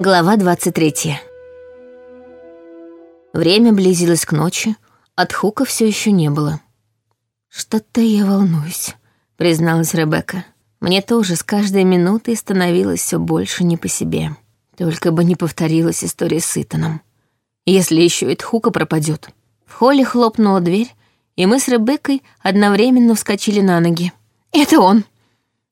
Глава 23. Время близилось к ночи, от Хука все еще не было. «Что-то я волнуюсь», — призналась Ребекка. «Мне тоже с каждой минутой становилось все больше не по себе. Только бы не повторилась история с Итаном. Если еще и Тхука пропадет. В холле хлопнула дверь, и мы с Ребеккой одновременно вскочили на ноги. «Это он!»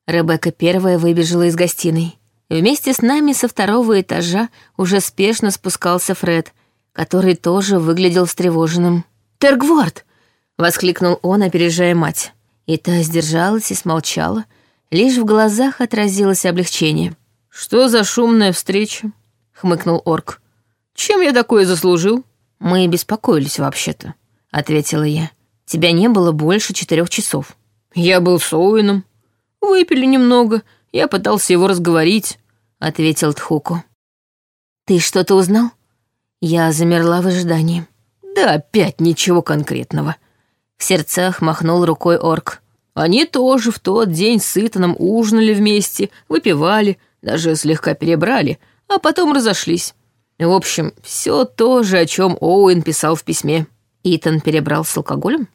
Ребекка первая выбежала из гостиной. Вместе с нами со второго этажа уже спешно спускался Фред, который тоже выглядел встревоженным. «Тергворд!» — воскликнул он, опережая мать. И та сдержалась и смолчала, лишь в глазах отразилось облегчение. «Что за шумная встреча?» — хмыкнул орк. «Чем я такое заслужил?» «Мы беспокоились вообще-то», — ответила я. «Тебя не было больше четырех часов». «Я был с Оуэном. Выпили немного, я пытался его разговорить», — ответил Тхуку. «Ты что-то узнал?» Я замерла в ожидании. «Да опять ничего конкретного». В сердцах махнул рукой орк. «Они тоже в тот день с Итаном ужинали вместе, выпивали, даже слегка перебрали, а потом разошлись. В общем, все то же, о чем Оуэн писал в письме. Итан перебрал с алкоголем?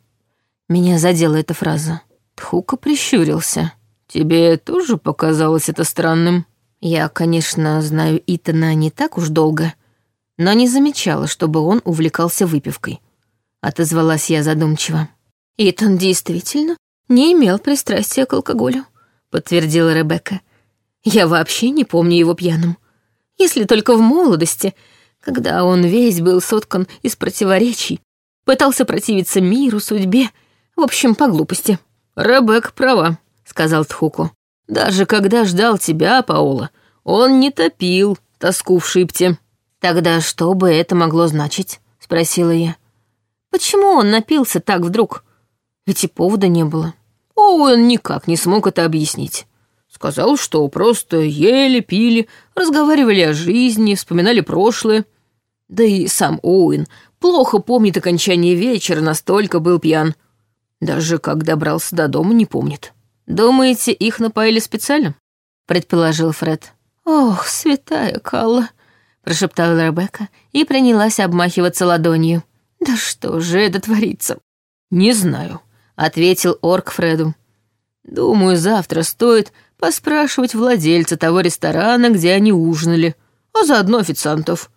Меня задела эта фраза. Тхука прищурился. «Тебе тоже показалось это странным?» Я, конечно, знаю Итана не так уж долго, но не замечала, чтобы он увлекался выпивкой. Отозвалась я задумчиво. «Итан действительно не имел пристрастия к алкоголю», — подтвердила Ребекка. «Я вообще не помню его пьяным. Если только в молодости, когда он весь был соткан из противоречий, пытался противиться миру, судьбе, в общем, по глупости». «Ребекка права», сказал Тхуку. «Даже когда ждал тебя, Паула, он не топил тоску в шипте». «Тогда что бы это могло значить?» — спросила я. «Почему он напился так вдруг? Ведь и повода не было». Оуэн никак не смог это объяснить. Сказал, что просто ели, пили, разговаривали о жизни, вспоминали прошлое. Да и сам Оуэн плохо помнит окончание вечера, настолько был пьян. Даже как добрался до дома, не помнит. «Думаете, их напоили специально?» — предположил Фред. «Ох, святая Калла!» — прошептала Ребекка и принялась обмахиваться ладонью. «Да что же это творится?» «Не знаю», — ответил Орк Фреду. «Думаю, завтра стоит поспрашивать владельца того ресторана, где они ужинали, а заодно официантов.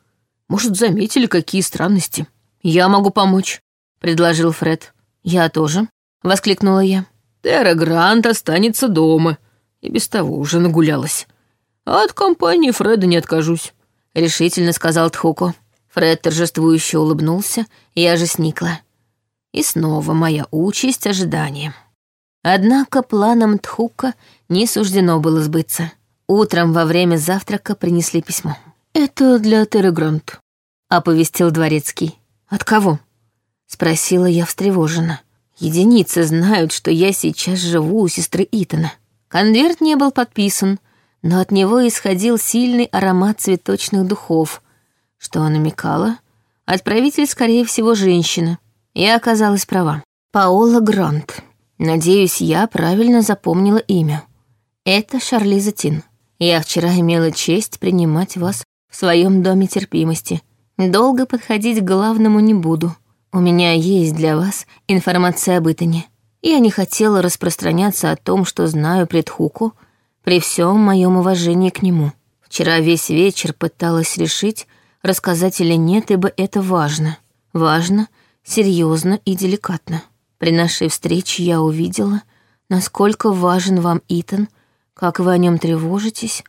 Может, заметили какие странности?» «Я могу помочь», — предложил Фред. «Я тоже», — воскликнула я. Терра Грант останется дома. И без того уже нагулялась. От компании Фреда не откажусь», — решительно сказал Тхуко. Фред торжествующе улыбнулся, я же сникла. И снова моя участь ожидания. Однако планам Тхука не суждено было сбыться. Утром во время завтрака принесли письмо. «Это для Терры Грант», — оповестил дворецкий. «От кого?» — спросила я встревоженно. Единицы знают, что я сейчас живу у сестры Итана. Конверт не был подписан, но от него исходил сильный аромат цветочных духов, что намекало, отправитель, скорее всего, женщина. Я оказалась права. Паола Грант. Надеюсь, я правильно запомнила имя. Это Шарлиза Тин. Я вчера имела честь принимать вас в своем доме терпимости. Долго подходить к главному не буду. У меня есть для вас информация об Итане. Я не хотела распространяться о том, что знаю предхуку, при всем моем уважении к нему. Вчера весь вечер пыталась решить, рассказать или нет, ибо это важно. Важно, серьезно и деликатно. При нашей встрече я увидела, насколько важен вам Итан, как вы о нем тревожитесь,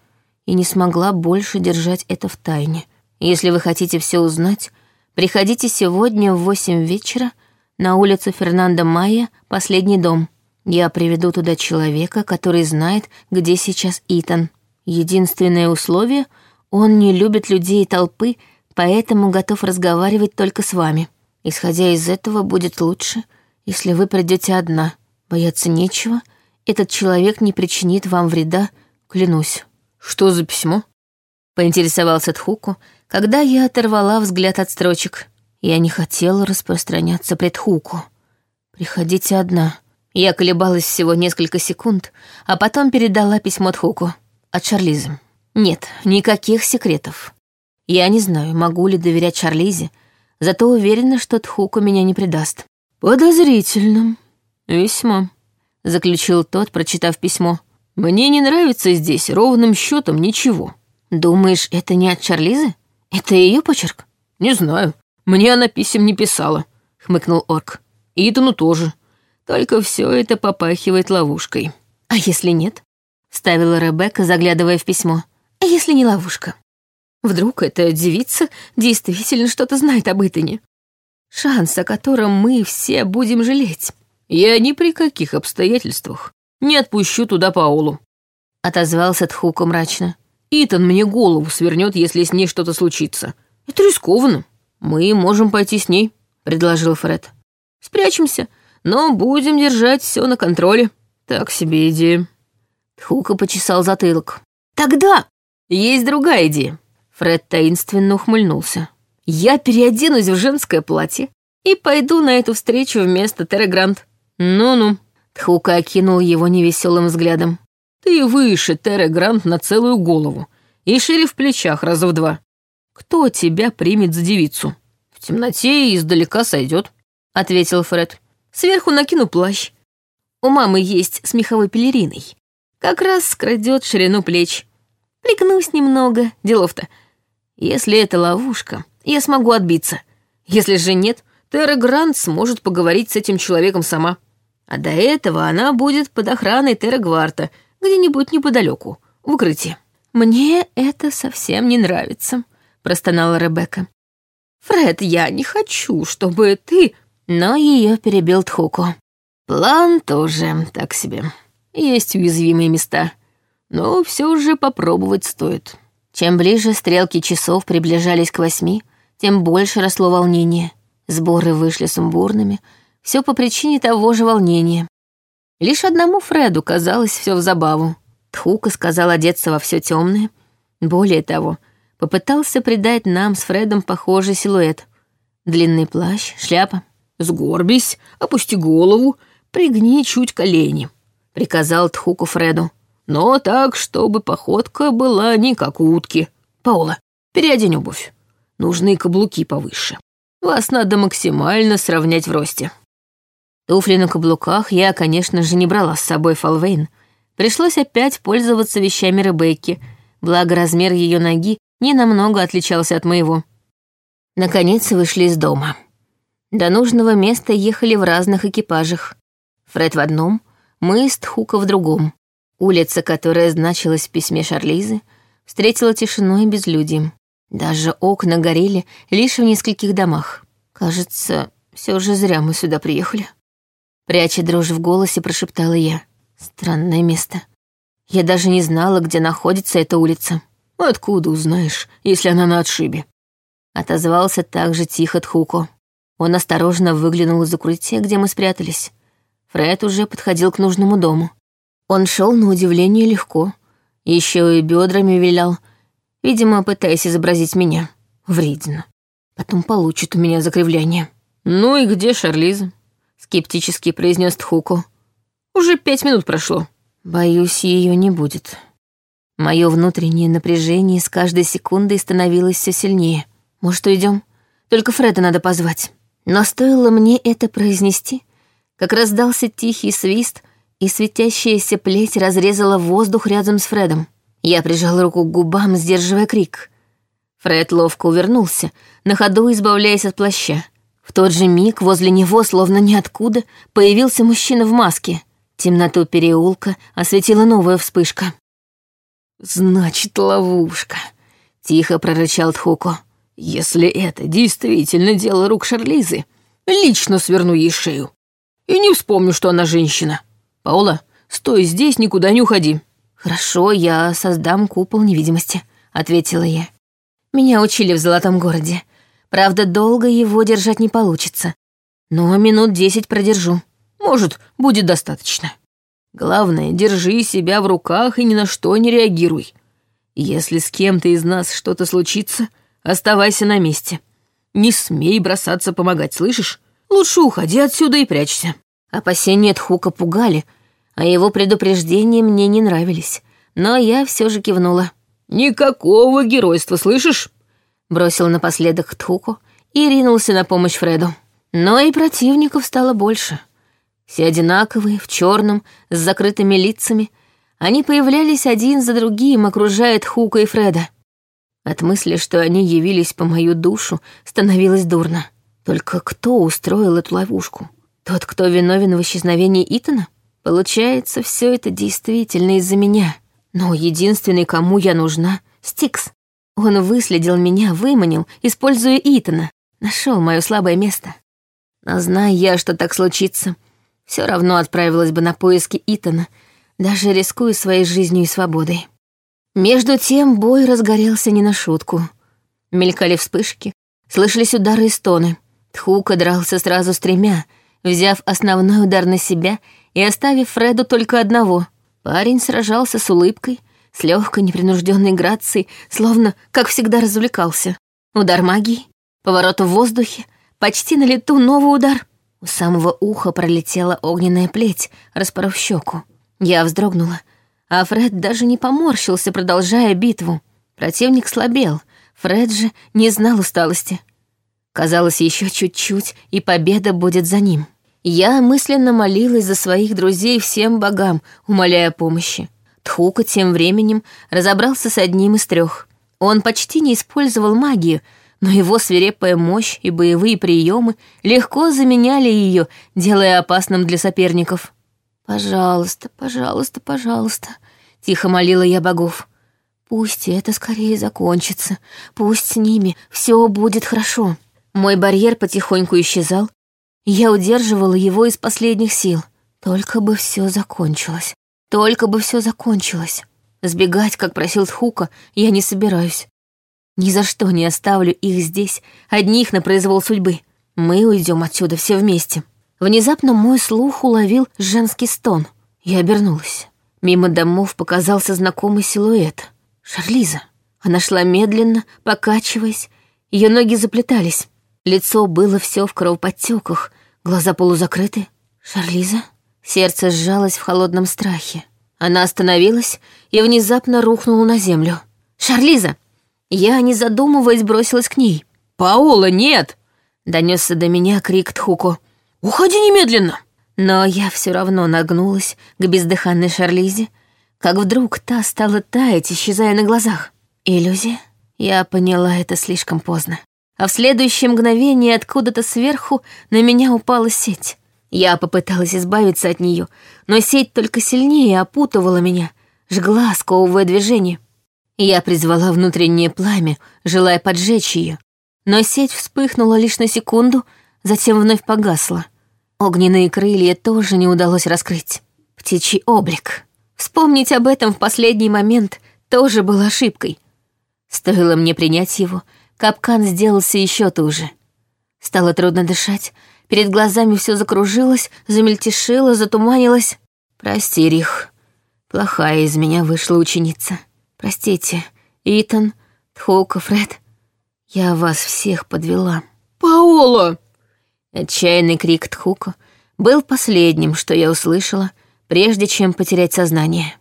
и не смогла больше держать это в тайне. Если вы хотите все узнать, Приходите сегодня в восемь вечера на улицу Фернандо Майя, последний дом. Я приведу туда человека, который знает, где сейчас Итан. Единственное условие — он не любит людей и толпы, поэтому готов разговаривать только с вами. Исходя из этого, будет лучше, если вы придете одна. Бояться нечего, этот человек не причинит вам вреда, клянусь. «Что за письмо?» — поинтересовался Тхуку, когда я оторвала взгляд от строчек. Я не хотела распространяться пред Хуку. «Приходите одна». Я колебалась всего несколько секунд, а потом передала письмо Тхуку от Шарлизы. «Нет, никаких секретов. Я не знаю, могу ли доверять Шарлизе, зато уверена, что Тхуку меня не предаст. «Подозрительно. Весьма», — заключил тот, прочитав письмо. «Мне не нравится здесь ровным счетом ничего». «Думаешь, это не от Шарлизы? Это ее почерк?» «Не знаю. Мне она писем не писала», — хмыкнул Орк. «Итану тоже. Только все это попахивает ловушкой». «А если нет?» — ставила Ребекка, заглядывая в письмо. «А если не ловушка? Вдруг эта девица действительно что-то знает об Итане? Шанс, о котором мы все будем жалеть. Я ни при каких обстоятельствах не отпущу туда Паулу. Отозвался Тхуко мрачно. Итан мне голову свернет, если с ней что-то случится. Это рискованно. Мы можем пойти с ней, предложил Фред. Спрячемся, но будем держать все на контроле. Так себе идея. Тхука почесал затылок. Тогда есть другая идея. Фред таинственно ухмыльнулся. Я переоденусь в женское платье и пойду на эту встречу вместо Террегрант. Ну-ну. Тхука окинул его невеселым взглядом. Ты выше Террегрант на целую голову и шире в плечах раза в два. Кто тебя примет за девицу? В темноте и издалека сойдет, ответил Фред. Сверху накину плащ. У мамы есть с меховой пелериной. Как раз скрадет ширину плеч. Прикнусь немного, делов-то. Если это ловушка, я смогу отбиться. Если же нет, Терра Грант сможет поговорить с этим человеком сама. А до этого она будет под охраной Терра Гварта, где-нибудь неподалеку, в укрытии. «Мне это совсем не нравится», — простонала Ребекка. «Фред, я не хочу, чтобы ты...» Но ее перебил Тхуко. «План тоже так себе. Есть уязвимые места, но все же попробовать стоит». Чем ближе стрелки часов приближались к восьми, тем больше росло волнение. Сборы вышли сумбурными, все по причине того же волнения. Лишь одному Фреду казалось все в забаву. Тхука сказал одеться во все темное. Более того, попытался придать нам с Фредом похожий силуэт. Длинный плащ, шляпа. «Сгорбись, опусти голову, пригни чуть колени», — приказал Тхуку Фреду. «Но так, чтобы походка была не как у утки. Паула, переодень обувь нужны каблуки повыше. Вас надо максимально сравнять в росте. Туфли на каблуках я, конечно же, не брала с собой Фалвейн. Пришлось опять пользоваться вещами Ребекки, благо размер ее ноги не намного отличался от моего. Наконец вышли из дома. До нужного места ехали в разных экипажах. Фред в одном, мы с Тхука в другом. Улица, которая значилась в письме Шарлизы, встретила тишиной и безлюдием. Даже окна горели лишь в нескольких домах. Кажется, все же зря мы сюда приехали. Пряча дрожь в голосе, прошептала я. Странное место. Я даже не знала, где находится эта улица. «Откуда узнаешь, если она на отшибе?» Отозвался так же тихо Тхуко. Он осторожно выглянул из укрытия, где мы спрятались. Фред уже подходил к нужному дому. Он шел на удивление легко. Еще и бедрами вилял, видимо, пытаясь изобразить меня. Вредина. Потом получит у меня закривляние. «Ну и где Шарлиза?» — скептически произнес Тхуку. «Уже пять минут прошло». «Боюсь, ее не будет». Мое внутреннее напряжение с каждой секундой становилось все сильнее. «Может, уйдем? Только Фреда надо позвать». Но стоило мне это произнести, как раздался тихий свист, и светящаяся плеть разрезала воздух рядом с Фредом. Я прижал руку к губам, сдерживая крик. Фред ловко увернулся, на ходу избавляясь от плаща. В тот же миг возле него, словно ниоткуда, появился мужчина в маске. Темноту переулка осветила новая вспышка. «Значит, ловушка», — тихо прорычал Тхуко. «Если это действительно дело рук Шарлизы, лично сверну ей шею. И не вспомню, что она женщина. Паула, стой здесь, никуда не уходи». «Хорошо, я создам купол невидимости», — ответила я. «Меня учили в Золотом городе. Правда, долго его держать не получится. Но минут десять продержу. Может, будет достаточно. Главное, держи себя в руках и ни на что не реагируй. Если с кем-то из нас что-то случится, оставайся на месте. Не смей бросаться помогать, слышишь? Лучше уходи отсюда и прячься». Опасения Тхука пугали, а его предупреждения мне не нравились, но я все же кивнула. «Никакого геройства, слышишь? Бросил напоследок Тхуку и ринулся на помощь Фреду. Но и противников стало больше. Все одинаковые, в черном, с закрытыми лицами. Они появлялись один за другим, окружая Тхука и Фреда. От мысли, что они явились по мою душу, становилось дурно. Только кто устроил эту ловушку? Тот, кто виновен в исчезновении Итана? Получается, все это действительно из-за меня. Но единственный, кому я нужна — Стикс. Он выследил меня, выманил, используя Итана, нашел мое слабое место. Но зная я, что так случится, все равно отправилась бы на поиски Итана, даже рискуя своей жизнью и свободой. Между тем бой разгорелся не на шутку. Мелькали вспышки, слышались удары и стоны. Тхука дрался сразу с тремя, взяв основной удар на себя и оставив Фреду только одного. Парень сражался с улыбкой, с легкой непринужденной грацией, словно, как всегда, развлекался. Удар магии, поворот в воздухе, почти на лету новый удар. У самого уха пролетела огненная плеть, распоров щеку. Я вздрогнула, а Фред даже не поморщился, продолжая битву. Противник слабел, Фред же не знал усталости. Казалось, еще чуть-чуть, и победа будет за ним. Я мысленно молилась за своих друзей всем богам, умоляя помощи. Тхука тем временем разобрался с одним из трех. Он почти не использовал магию, но его свирепая мощь и боевые приемы легко заменяли ее, делая опасным для соперников. «Пожалуйста, пожалуйста, пожалуйста», — тихо молила я богов. «Пусть это скорее закончится, пусть с ними все будет хорошо». Мой барьер потихоньку исчезал, и я удерживала его из последних сил. Только бы все закончилось, только бы все закончилось. Сбегать, как просил Тхука, я не собираюсь. Ни за что не оставлю их здесь, одних на произвол судьбы. Мы уйдем отсюда все вместе. Внезапно мой слух уловил женский стон. Я обернулась. Мимо домов показался знакомый силуэт. Шарлиза. Она шла медленно, покачиваясь. Ее ноги заплетались. Лицо было все в кровоподтеках, глаза полузакрыты. Шарлиза? Сердце сжалось в холодном страхе. Она остановилась и внезапно рухнула на землю. «Шарлиза!» Я, не задумываясь, бросилась к ней. «Паола, нет!» — донесся до меня крик Тхуко. «Уходи немедленно!» Но я все равно нагнулась к бездыханной Шарлизе, как вдруг та стала таять, исчезая на глазах. Иллюзия? Я поняла это слишком поздно. А в следующее мгновение откуда-то сверху на меня упала сеть. Я попыталась избавиться от нее, но сеть только сильнее опутывала меня, жгла, сковывая движение. Я призвала внутреннее пламя, желая поджечь ее, но сеть вспыхнула лишь на секунду, затем вновь погасла. Огненные крылья тоже не удалось раскрыть. Птичий облик. Вспомнить об этом в последний момент тоже был ошибкой. Стоило мне принять его, капкан сделался еще туже. Стало трудно дышать, перед глазами все закружилось, замельтешило, затуманилось. «Прости, Рих, плохая из меня вышла ученица. Простите, Итан, Тхоука, Фред, я вас всех подвела». «Паола!» Отчаянный крик Тхука был последним, что я услышала, прежде чем потерять сознание.